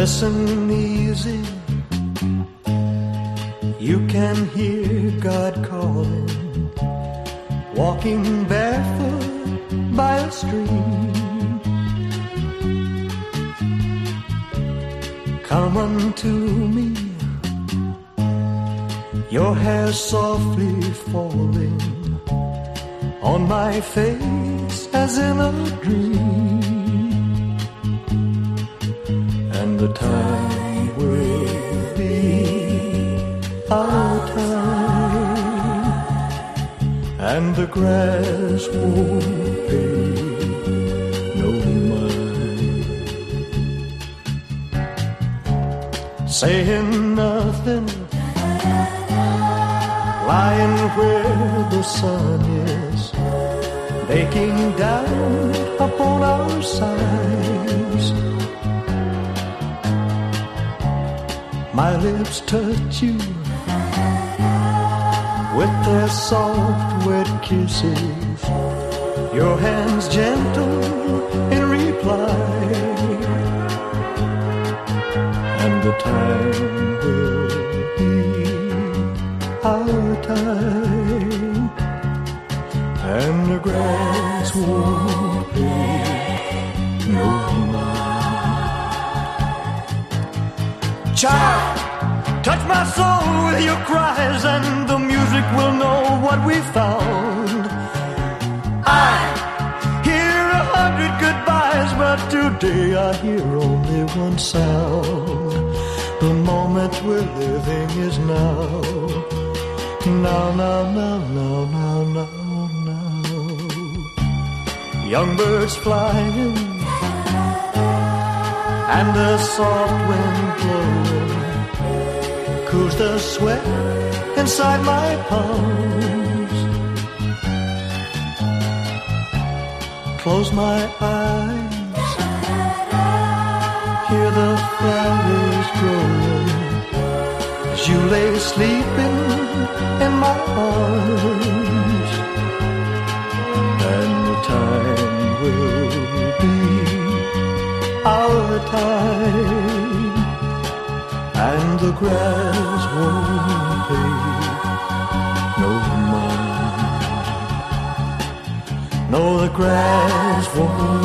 Listen easy. You can hear God calling, walking barefoot by a stream. Come unto me, your hair softly falling on my face as in a dream. The time will be our time, and the grass won't pay no mind. Saying nothing, lying where the sun is, baking down upon our sides. My lips touch you with their soft, wet kisses. Your hands gentle in reply. And the time will be our time. And the grass won't pay Child, touch my soul with your cries, and the music will know what we found. I hear a hundred goodbyes, but today I hear only one sound. The moment we're living is now. Now, now, now, now, now, now, now. Young birds flying and the soft wind blowing cools the sweat inside my palms. Close my eyes, hear the flowers growing as you lay sleeping in my arms. And the grass won't pay no mind. No, the grass won't.